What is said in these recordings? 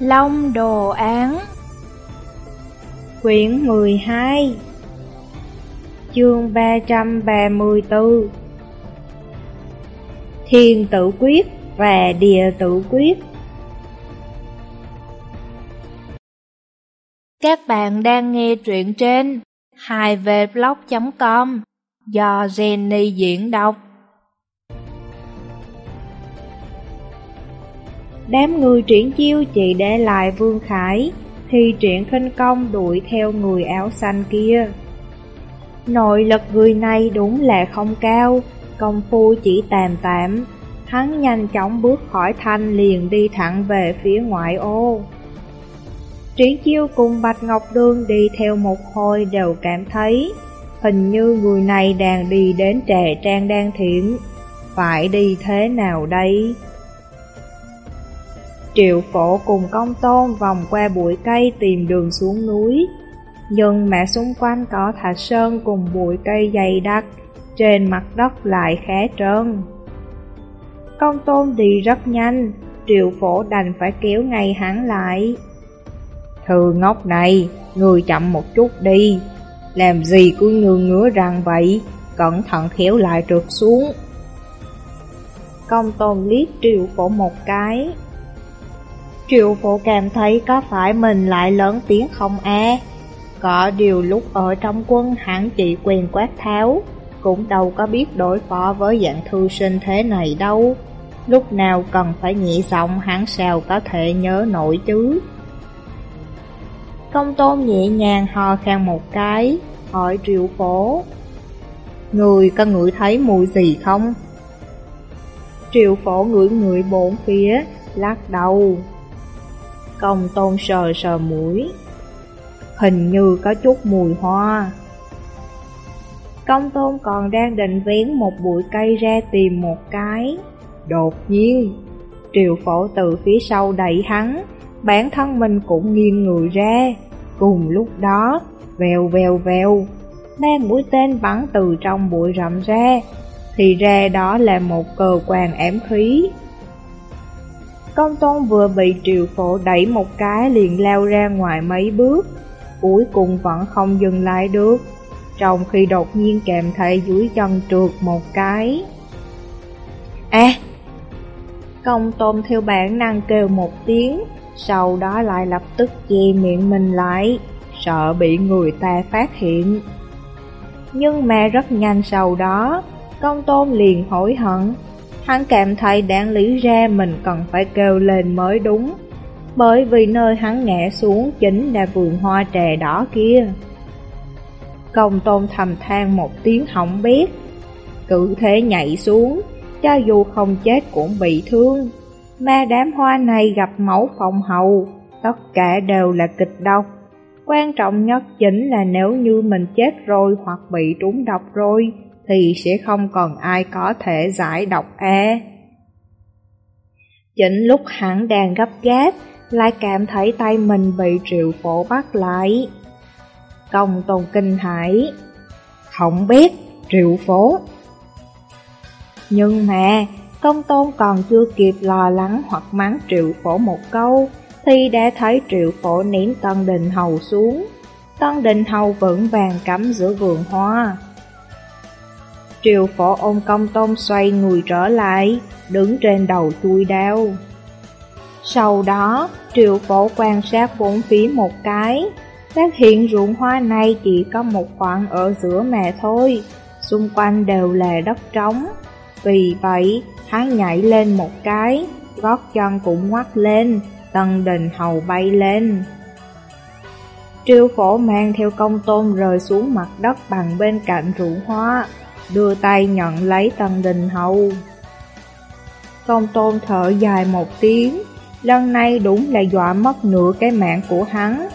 Long Đồ Án. Quyển 12 Chương 334 Thiên Tử Quyết và Địa Tử Quyết. Các bạn đang nghe truyện trên 2vblog.com do Jenny diễn đọc. Đám người triển chiêu chỉ để lại Vương Khải, thì triển khinh công đuổi theo người áo xanh kia. Nội lực người này đúng là không cao, công phu chỉ tạm tạm. Hắn nhanh chóng bước khỏi thanh liền đi thẳng về phía ngoại ô. Triển chiêu cùng Bạch Ngọc Đương đi theo một hồi đều cảm thấy Hình như người này đang đi đến trà trang đan thiện Phải đi thế nào đây? Triệu phổ cùng công tôn vòng qua bụi cây tìm đường xuống núi. Nhưng mà xung quanh có thạch sơn cùng bụi cây dày đặc Trên mặt đất lại khá trơn. Công tôn đi rất nhanh Triệu phổ đành phải kéo ngay hắn lại. Thư ngốc này, người chậm một chút đi. Làm gì cứ ngư ngứa răng vậy Cẩn thận khéo lại trượt xuống. Công tôn liếc triệu phổ một cái. Triệu phụ cảm thấy có phải mình lại lớn tiếng không à? Có điều lúc ở trong quân hẳn chỉ quyền quát tháo, Cũng đâu có biết đối phó với dạng thư sinh thế này đâu Lúc nào cần phải nhị giọng, hắn sao có thể nhớ nổi chứ Công tôn nhẹ nhàng hò khan một cái, Hỏi triệu phổ Người có ngửi thấy mùi gì không? Triệu phổ ngửi ngửi bốn phía, Lắc đầu Công tôn sờ sờ mũi. Hình như có chút mùi hoa. Công tôn còn đang định vén một bụi cây ra tìm một cái. Đột nhiên Triệu phổ từ phía sau đẩy hắn. Bản thân mình cũng nghiêng người ra. Cùng lúc đó, Vèo vèo vèo, Ba mũi tên bắn từ trong bụi rậm ra. Thì ra đó là một cờ quan ém khí. Công tôn vừa bị triều phổ đẩy một cái liền lao ra ngoài mấy bước. Cuối cùng vẫn không dừng lại được. Trong khi đột nhiên kèm thấy dưới chân trượt một cái. À Công tôn theo bản năng kêu một tiếng, Sau đó lại lập tức che miệng mình lại, Sợ bị người ta phát hiện. Nhưng mà rất nhanh sau đó, Công tôn liền hối hận. Hắn cảm thấy đáng lý ra mình cần phải kêu lên mới đúng. Bởi vì nơi hắn ngã xuống chính là vườn hoa trà đỏ kia. Công tôn thầm than một tiếng hỏng biết. Cử thế nhảy xuống, Cho dù không chết cũng bị thương. Ma đám hoa này gặp máu phòng hầu, Tất cả đều là kịch độc. Quan trọng nhất chính là nếu như mình chết rồi hoặc bị trúng độc rồi thì sẽ không còn ai có thể giải độc e. Chính lúc hắn đang gấp gáp, lại cảm thấy tay mình bị triệu phổ bắt lại. Công tôn kinh hải, không biết, triệu phổ. Nhưng mà, công tôn còn chưa kịp lo lắng hoặc mắng triệu phổ một câu, thì đã thấy triệu phổ ném tân đình hầu xuống. Tân đình hầu vững vàng cắm giữa vườn hoa. Triều phổ ông công tôn xoay người trở lại, đứng trên đầu chui đao. Sau đó, triệu phổ quan sát bốn phía một cái, phát hiện ruộng hoa này chỉ có một khoảng ở giữa mà thôi, xung quanh đều là đất trống. Vì vậy, hắn nhảy lên một cái, gót chân cũng ngoắt lên, tân đình hầu bay lên. Triều phổ mang theo công tôn rơi xuống mặt đất bằng bên cạnh ruộng hoa, đưa tay nhận lấy tần đình hầu. Công tôn thở dài một tiếng, lần này đúng là dọa mất nửa cái mạng của hắn,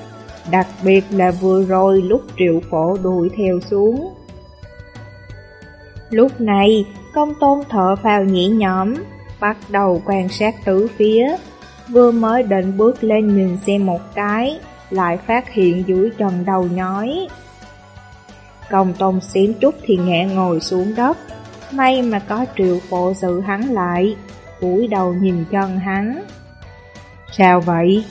đặc biệt là vừa rồi lúc triệu phổ đuổi theo xuống. Lúc này, công tôn thở vào nhĩ nhõm, bắt đầu quan sát tứ phía, vừa mới định bước lên nhìn xem một cái, lại phát hiện dưới trần đầu nhói. Công tôn xém chút thì ngẹ ngồi xuống đất May mà có triệu phổ giữ hắn lại cúi đầu nhìn chân hắn Sao vậy?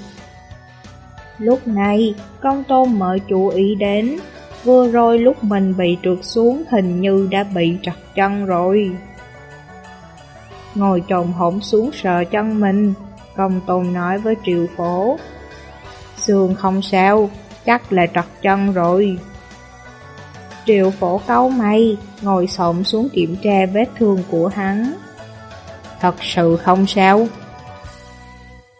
Lúc này, công tôn mở chú ý đến, vừa rồi lúc mình bị trượt xuống hình như đã bị trật chân rồi. Ngồi trồn hổm xuống sợ chân mình, công tôn nói với triệu phổ. Sương không sao, chắc là trật chân rồi. Triệu phổ câu mày, ngồi xổm xuống kiểm tra vết thương của hắn. Thật sự không sao.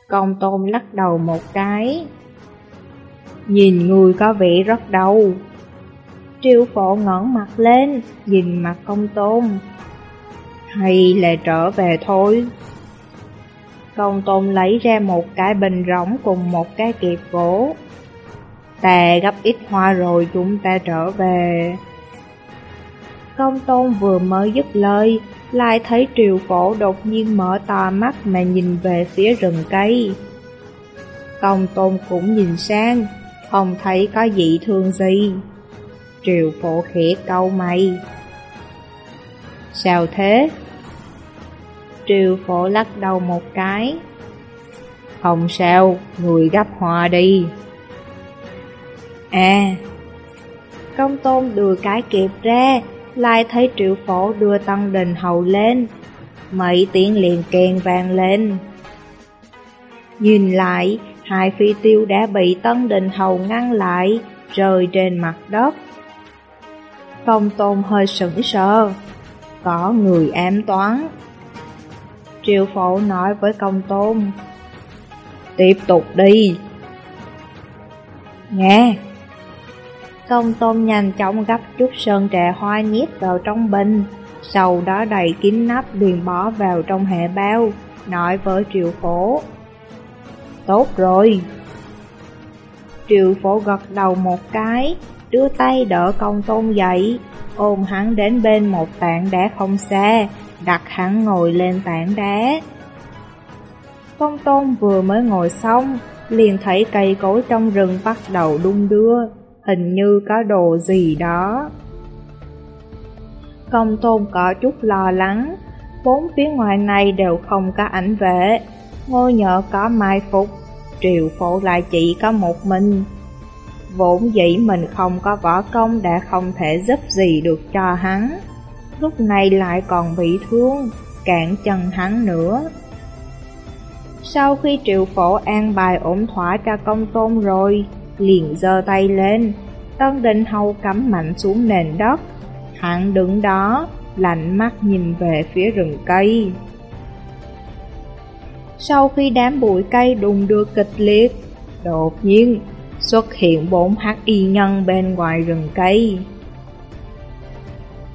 Công tôn lắc đầu một cái. Nhìn người có vẻ rất đau. Triệu phổ ngẩng mặt lên, nhìn mặt công tôn. Hay là trở về thôi. Công tôn lấy ra một cái bình rỗng cùng một cái kẹp gỗ. Ta gấp ít hoa rồi chúng ta trở về. Công tôn vừa mới dứt lời, lại thấy triều phổ đột nhiên mở to mắt mà nhìn về phía rừng cây. Công tôn cũng nhìn sang, không thấy có dị thương gì. Triều phổ khẽ câu mày. Sao thế? Triều phổ lắc đầu một cái. Không sao, người gấp hoa đi. À, công tôn đưa cái kịp ra, lại thấy triệu phổ đưa tăng đình hầu lên. Mấy tiếng liền kèn vang lên. Nhìn lại, hai phi tiêu đã bị tân đình hầu ngăn lại, rơi trên mặt đất. Công tôn hơi sững sờ, có người ám toán. Triệu phổ nói với công tôn, tiếp tục đi. Nghe! Công tôn nhanh chóng gấp chút sơn trà hoa nhét vào trong bình, sau đó đầy kín nắp liền bỏ vào trong hệ bao, nói với triệu phổ. Tốt rồi. Triệu phổ gật đầu một cái, đưa tay đỡ công tôn dậy, ôm hắn đến bên một tảng đá không xa, đặt hắn ngồi lên tảng đá. Công tôn vừa mới ngồi xong, liền thấy cây cối trong rừng bắt đầu đung đưa, hình như có đồ gì đó. Công tôn có chút lo lắng, bốn phía ngoài này đều không có ảnh vệ, ngôi nhợ có mai phục, triều phổ lại chỉ có một mình. Vốn dĩ mình không có võ công đã không thể giúp gì được cho hắn, lúc này lại còn bị thương, cản chân hắn nữa. Sau khi triệu phổ an bài ổn thỏa cho công tôn rồi, liền giơ tay lên, Tân Định Hầu cắm mạnh xuống nền đất. Hắn đứng đó, lạnh mắt nhìn về phía rừng cây. Sau khi đám bụi cây đùng đưa kịch liệt, đột nhiên xuất hiện bốn hắc y nhân bên ngoài rừng cây.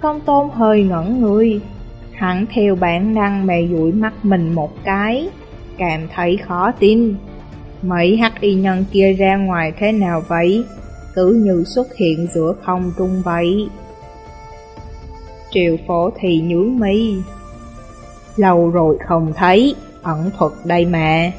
Công tôn hơi ngẩn người, hắn theo bản năng mè dụi mắt mình một cái, cảm thấy khó tin. Mấy hắc y nhân kia ra ngoài thế nào vậy? Cứ như xuất hiện giữa không trung vậy. Triệu phổ thì nhướng mi. Lâu rồi không thấy, ẩn thuật đây mà.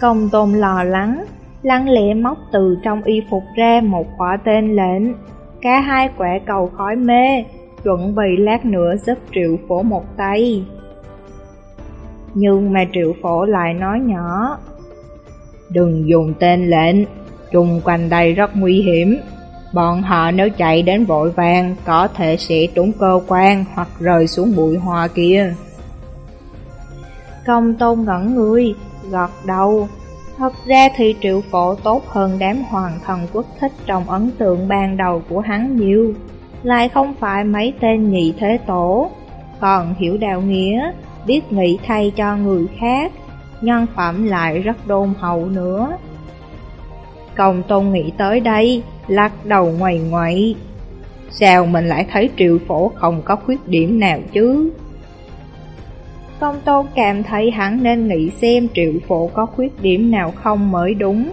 Công tôn lo lắng, lăng lẽ móc từ trong y phục ra một quả tên lệnh. Cả hai quẻ cầu khói mê, chuẩn bị lát nữa giúp triệu phổ một tay. Nhưng mà triệu phổ lại nói nhỏ Đừng dùng tên lệnh. Trung quanh đây rất nguy hiểm. Bọn họ nếu chạy đến vội vàng Có thể sẽ trúng cơ quan Hoặc rơi xuống bụi hoa kia. Công tôn ngẩn người Gọt đầu. Thật ra thì triệu phổ tốt hơn đám hoàng thần quốc thích trong ấn tượng ban đầu của hắn nhiều. Lại không phải mấy tên nhị thế tổ. Còn hiểu đạo nghĩa biết nghĩ thay cho người khác, nhân phẩm lại rất đôn hậu nữa. Công tôn nghĩ tới đây, lắc đầu ngoài ngoại. Sao mình lại thấy triệu phổ không có khuyết điểm nào chứ? Công tôn cảm thấy hắn nên nghĩ xem triệu phổ có khuyết điểm nào không mới đúng,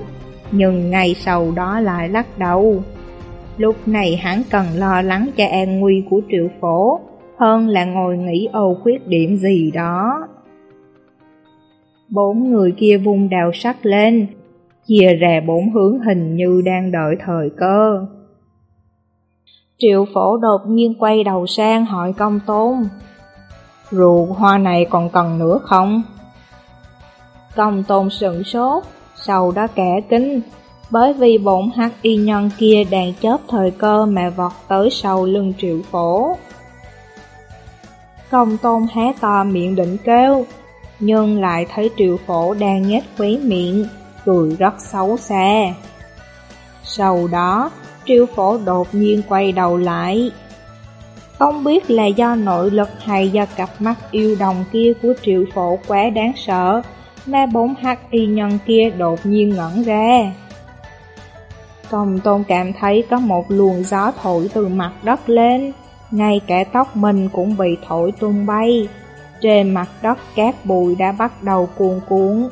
nhưng ngay sau đó lại lắc đầu. Lúc này hắn cần lo lắng cho an nguy của triệu phổ, hơn là ngồi nghĩ âu khuyết điểm gì đó. Bốn người kia vung đào sắc lên, chia ra bốn hướng hình như đang đợi thời cơ. Triệu phổ đột nhiên quay đầu sang hỏi công tôn, rượu hoa này còn cần nữa không? Công tôn sửng sốt, Sau đó kẻ kính, bởi vì bổn hắc y nhân kia đang chớp thời cơ mà vọt tới sau lưng triệu phổ. Công tôn hé to miệng định kêu, nhưng lại thấy triệu phổ đang nhếch khóe miệng, cười rất xấu xa. Sau đó, triệu phổ đột nhiên quay đầu lại. Không biết là do nội lực hay do cặp mắt yêu đồng kia của triệu phổ quá đáng sợ, mà bốn hắc y nhân kia đột nhiên ngẩn ra. Công tôn cảm thấy có một luồng gió thổi từ mặt đất lên, ngay cả tóc mình cũng bị thổi tung bay. Trên mặt đất cát bụi đã bắt đầu cuồn cuộn.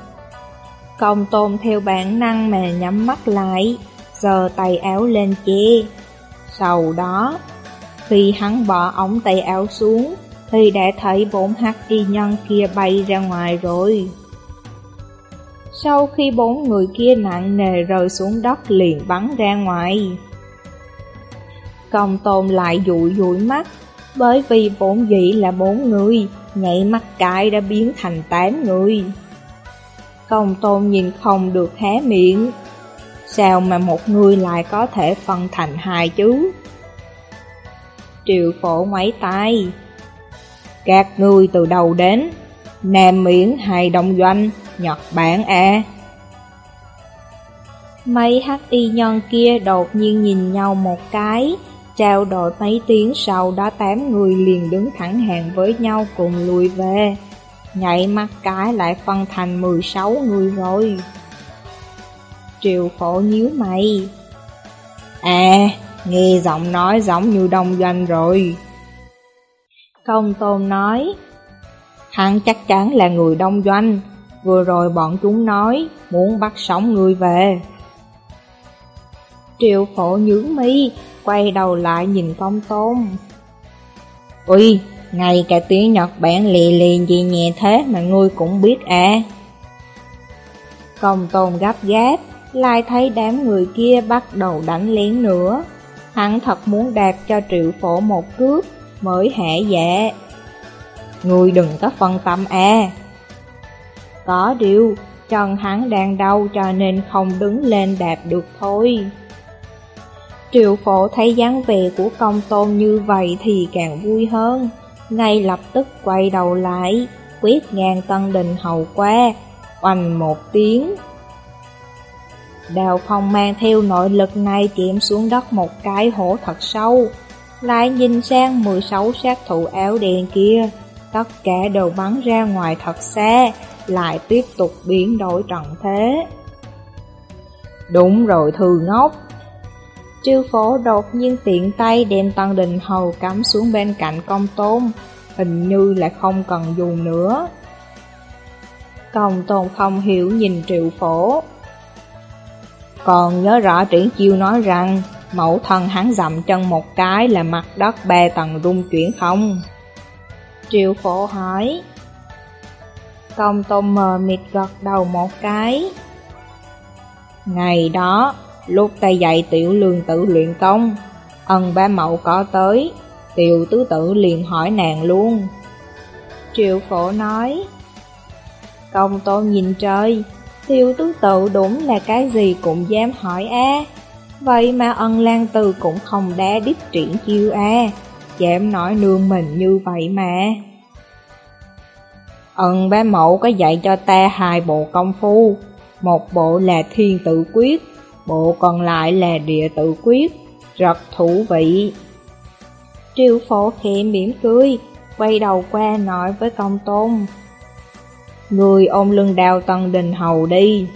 Công tôn theo bản năng mà nhắm mắt lại, giơ tay áo lên che. Sau đó, khi hắn bỏ ống tay áo xuống, thì đã thấy bốn hắc y nhân kia bay ra ngoài rồi. Sau khi bốn người kia nặng nề rơi xuống đất liền bắn ra ngoài. Công tôn lại dụi dụi mắt, bởi vì bốn dĩ là bốn người, nhảy mắt cái đã biến thành tám người. Công tôn nhìn không được hé miệng, sao mà một người lại có thể phân thành hai chứ? Triệu phổ ngoáy tay, các người từ đầu đến, Nam Miễn hay Đông Doanh, Nhật Bản à? Mấy hắc y nhân kia đột nhiên nhìn nhau một cái, trao đổi mấy tiếng sau đó tám người liền đứng thẳng hàng với nhau cùng lùi về. Nhảy mắt cái lại phân thành 16 người rồi. Triều phổ nhíu mày. À, nghe giọng nói giống như đông doanh rồi. Công tôn nói, hắn chắc chắn là người đông doanh, vừa rồi bọn chúng nói muốn bắt sống người về. Triệu phổ nhướng mi, quay đầu lại nhìn công tôn. Ui, ngay cả tiếng Nhật Bản lì lì gì nhẹ thế mà ngươi cũng biết à. Công tôn gấp gáp, lại thấy đám người kia bắt đầu đánh lén nữa. Hắn thật muốn đạt cho triệu phổ một cước, mới hạ dạ. Ngươi đừng có phân tâm à. Có điều, chân hắn đang đau cho nên không đứng lên đạp được thôi. Triệu phổ thấy dáng vẻ của công tôn như vậy thì càng vui hơn, ngay lập tức quay đầu lại, quyết ngang tân đình hầu qua, oanh một tiếng. Đào phong mang theo nội lực này chém xuống đất một cái hổ thật sâu, lại nhìn sang 16 sát thủ áo đen kia, tất cả đều bắn ra ngoài thật xa, lại tiếp tục biến đổi trận thế. Đúng rồi thư ngốc, Triều phổ đột nhiên tiện tay đem Tân Đình Hầu cắm xuống bên cạnh công tôn, hình như là không cần dùng nữa. Công tôn không hiểu nhìn triệu phổ. Còn nhớ rõ triển chiêu nói rằng, mẫu thân hắn dậm chân một cái là mặt đất ba tầng rung chuyển không? Triệu phổ hỏi. Công tôn mờ mịt gật đầu một cái. Ngày đó, Lúc ta dạy tiểu lương tử luyện công, ân ba mậu có tới, tiểu tứ tử liền hỏi nàng luôn. Triệu phổ nói, công tôn nhìn trời, tiểu tứ tự đúng là cái gì cũng dám hỏi a Vậy mà ân lan từ cũng không đá đích triển chiêu a Dám nói nương mình như vậy mà. Ân ba mẫu có dạy cho ta hai bộ công phu, một bộ là thiên tự quyết, Bộ còn lại là địa tự quyết, rất thú vị. Triều phổ khẽ mỉm cười, quay đầu qua nói với công tôn. Người ôm lưng đào tân đình hầu đi.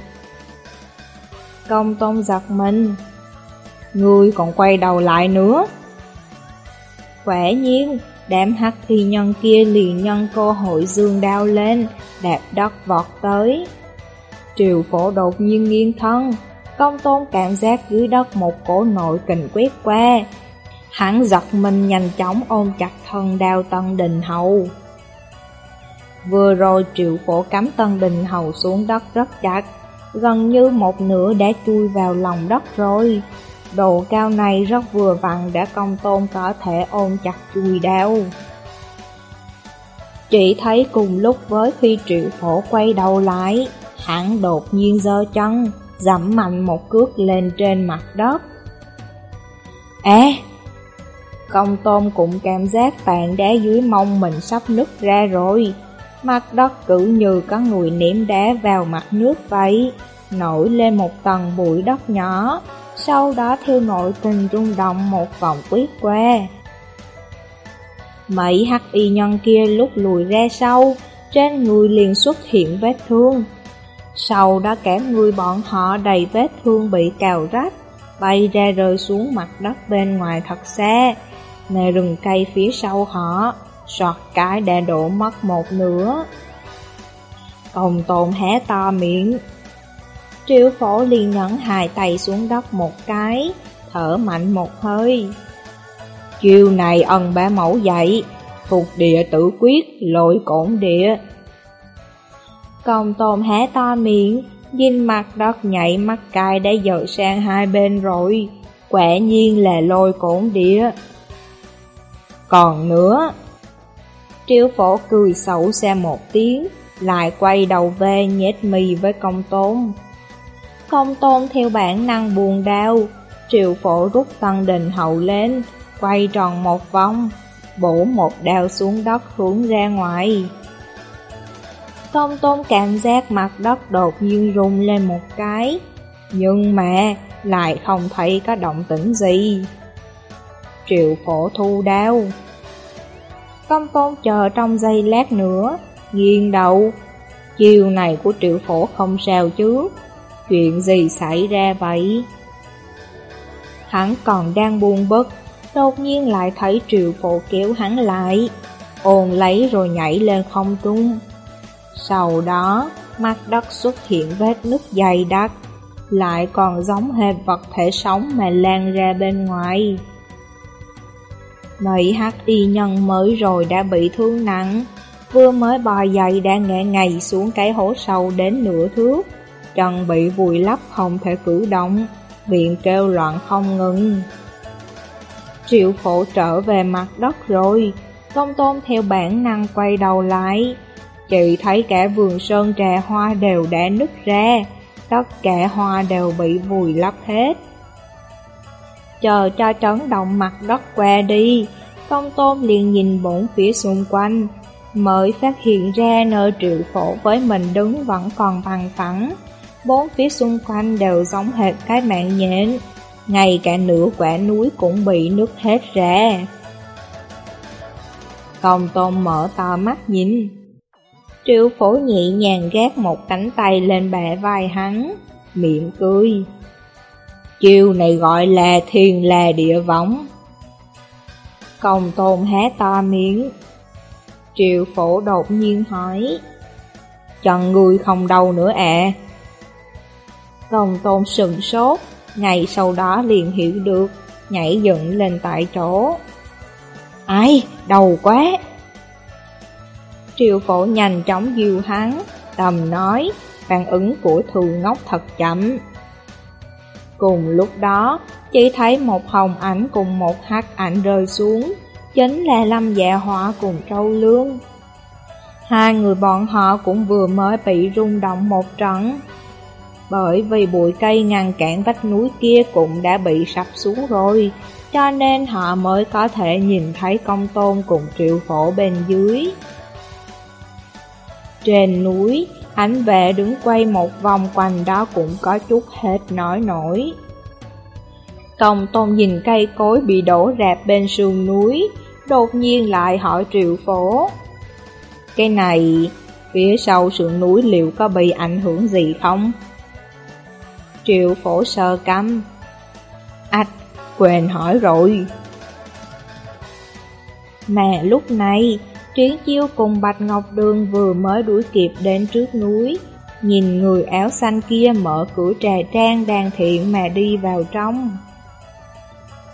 Công tôn giật mình. Người còn quay đầu lại nữa. Quả nhiên, đám hắc y nhân kia liền nhân cơ hội dương đao lên, đạp đất vọt tới. Triều phổ đột nhiên nghiêng thân, Công tôn cảm giác dưới đất một cổ nội kình quét qua. Hắn giật mình nhanh chóng ôm chặt thân đao Tân Đình Hầu. Vừa rồi triệu phổ cắm Tân Đình Hầu xuống đất rất chặt, gần như một nửa đã chui vào lòng đất rồi. Độ cao này rất vừa vặn để công tôn có thể ôm chặt chui đao. Chỉ thấy cùng lúc với khi triệu phổ quay đầu lại, Hắn đột nhiên giơ chân, dẫm mạnh một cước lên trên mặt đất. Ê! Công tôm cũng cảm giác tàn đá dưới mông mình sắp nứt ra rồi. Mặt đất cứ như có người ném đá vào mặt nước vậy, nổi lên một tầng bụi đất nhỏ, sau đó theo nội tình rung động một vòng quyết qua. Mấy hắc y nhân kia lúc lùi ra sau, trên người liền xuất hiện vết thương. Sau đó cả người bọn họ đầy vết thương bị cào rách, bay ra rơi xuống mặt đất bên ngoài thật xa. Nè rừng cây phía sau họ, sọt cái đã đổ mất một nửa. Công tồn hé to miệng. Triệu phổ liền nhấn hai tay xuống đất một cái, thở mạnh một hơi. Chiều này ân bá mẫu dậy, thuộc địa tử quyết, lội cổn địa. Công tồn hé to miệng, nhìn mặt đất nhảy mắt cay đã dội sang hai bên rồi, quả nhiên là lôi cổn đĩa. Còn nữa, Triệu phổ cười xấu xa một tiếng, lại quay đầu về nhét mì với công tôn. Công tôn theo bản năng buồn đau, triệu phổ rút tăng đình hậu lên, quay tròn một vòng, bổ một đao xuống đất hướng ra ngoài. Phong tôn cảm giác mặt đất đột nhiên rung lên một cái, nhưng mà lại không thấy có động tĩnh gì. Triệu phổ thu đau. Công tôn chờ trong giây lát nữa, nghiêng đầu. Chiều này của triệu phổ không sao chứ, chuyện gì xảy ra vậy? Hắn còn đang buồn bực, đột nhiên lại thấy triệu phổ kéo hắn lại, ồn lấy rồi nhảy lên không trung. Sau đó, mặt đất xuất hiện vết nứt dày đặc, lại còn giống hệt vật thể sống mà lan ra bên ngoài. Mấy hắc y nhân mới rồi đã bị thương nặng, vừa mới bò dậy đã ngã ngày xuống cái hố sâu đến nửa thước, chân bị vùi lấp không thể cử động, miệng kêu loạn không ngừng. Triệu phổ trở về mặt đất rồi, Tông tôn theo bản năng quay đầu lại, chị thấy cả vườn sơn trà hoa đều đã nứt ra, tất cả hoa đều bị vùi lấp hết. Chờ cho trấn động mặt đất qua đi, công tôm liền nhìn bổn phía xung quanh, mới phát hiện ra nơi triệu phổ với mình đứng vẫn còn bằng phẳng. Bốn phía xung quanh đều giống hệt cái mạng nhện, ngay cả nửa quả núi cũng bị nứt hết ra. Công tôm mở to mắt nhìn. Triệu phổ nhẹ nhàng gác một cánh tay lên bẻ vai hắn, miệng cười. Chiều này gọi là thiền là địa võng. Công tôn hé to miếng. Triệu phổ đột nhiên hỏi. Chẳng người không đâu nữa à? Công tôn sừng sốt, ngày sau đó liền hiểu được, nhảy dựng lên tại chỗ. Ai, đau quá! Triệu phổ nhanh chóng dìu hắn, tầm nói, phản ứng của thường ngốc thật chậm. Cùng lúc đó, chỉ thấy một hồng ảnh cùng một hắc ảnh rơi xuống, chính là Lâm Dạ Họa cùng Trâu Lương. Hai người bọn họ cũng vừa mới bị rung động một trận. Bởi vì bụi cây ngăn cản vách núi kia cũng đã bị sập xuống rồi, cho nên họ mới có thể nhìn thấy công tôn cùng triệu phổ bên dưới. Trên núi, ánh vệ đứng quay một vòng quanh đó cũng có chút hết nói nổi. Công tôn nhìn cây cối bị đổ rạp bên sườn núi, đột nhiên lại hỏi triệu phổ. Cái này, phía sau sườn núi liệu có bị ảnh hưởng gì không? Triệu phổ sơ căm. Ách, quên hỏi rồi. Mà lúc này, Triển chiêu cùng Bạch Ngọc Đường vừa mới đuổi kịp đến trước núi, nhìn người áo xanh kia mở cửa trà trang đang thiện mà đi vào trong.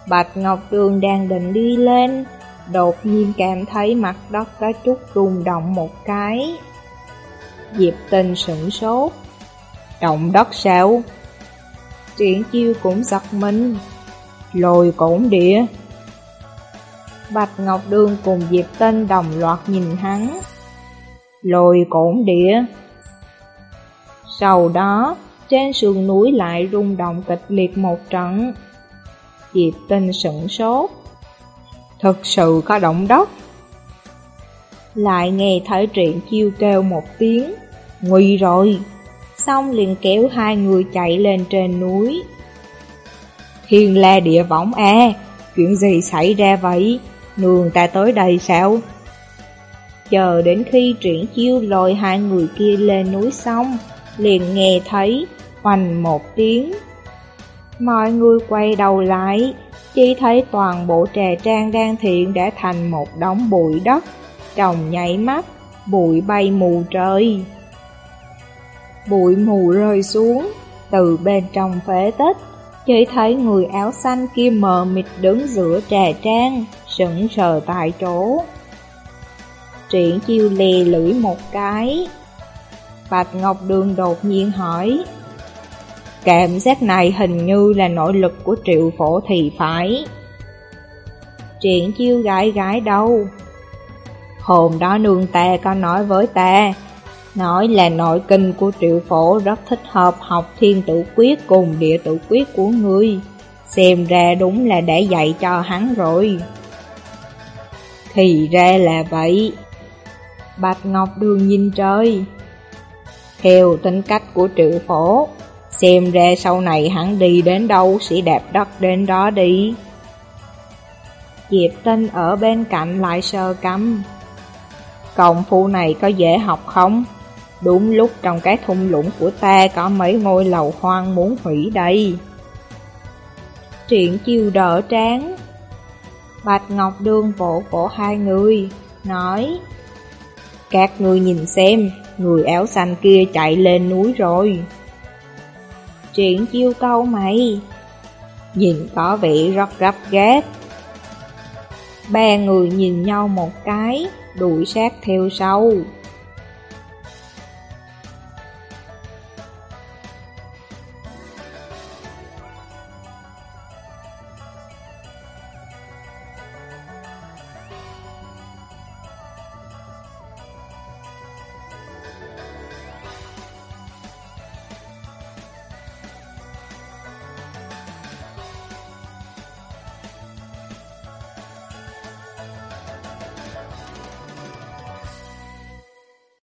Bạch Ngọc Đường đang định đi lên, đột nhiên cảm thấy mặt đất có chút rung động một cái. Diệp tình sửng sốt. Động đất sao? Triển chiêu cũng giật mình. Lồi cổn địa. Bạch Ngọc Đường cùng Diệp Tinh đồng loạt nhìn hắn. Lồi cổn địa. Sau đó, trên sườn núi lại rung động kịch liệt một trận. Diệp tinh sửng sốt. Thực sự có động đất. Lại nghe thấy truyện chiêu kêu một tiếng. Nguy rồi. Xong liền kéo hai người chạy lên trên núi. Thiên la địa võng à, chuyện gì xảy ra vậy? Nương ta tới đây sao? Chờ đến khi triển chiêu lôi hai người kia lên núi xong, liền nghe thấy hoành một tiếng. Mọi người quay đầu lại, chỉ thấy toàn bộ trà trang đang thiện đã thành một đống bụi đất, trồng nhảy mắt, bụi bay mù trời. Bụi mù rơi xuống, từ bên trong phế tích, chỉ thấy người áo xanh kia mờ mịt đứng giữa trà trang, sững sờ tại chỗ. Triển chiêu lè lưỡi một cái. Bạch Ngọc Đường đột nhiên hỏi. Cảm giác này hình như là nội lực của triệu phổ thì phải. Triển chiêu gái gái đâu? Hôm đó nương ta có nói với ta, nói là nội kinh của triệu phổ rất thích hợp học thiên tử quyết cùng địa tử quyết của ngươi. Xem ra đúng là để dạy cho hắn rồi. Thì ra là vậy. Bạch Ngọc Đường nhìn trời. Theo tính cách của triệu phổ, xem ra sau này hắn đi đến đâu sẽ đạp đất đến đó đi. Diệp Tinh ở bên cạnh lại sơ cắm. Công phu này có dễ học không? Đúng lúc trong cái thung lũng của ta có mấy ngôi lầu hoang muốn hủy đây. Triển chiêu đỡ tráng. Bạch Ngọc Đường vỗ vỗ hai người, nói các ngươi nhìn xem, người áo xanh kia chạy lên núi rồi. Triển chiêu câu mày, nhìn có vẻ rất gấp gáp. Ba người nhìn nhau một cái, đuổi sát theo sau.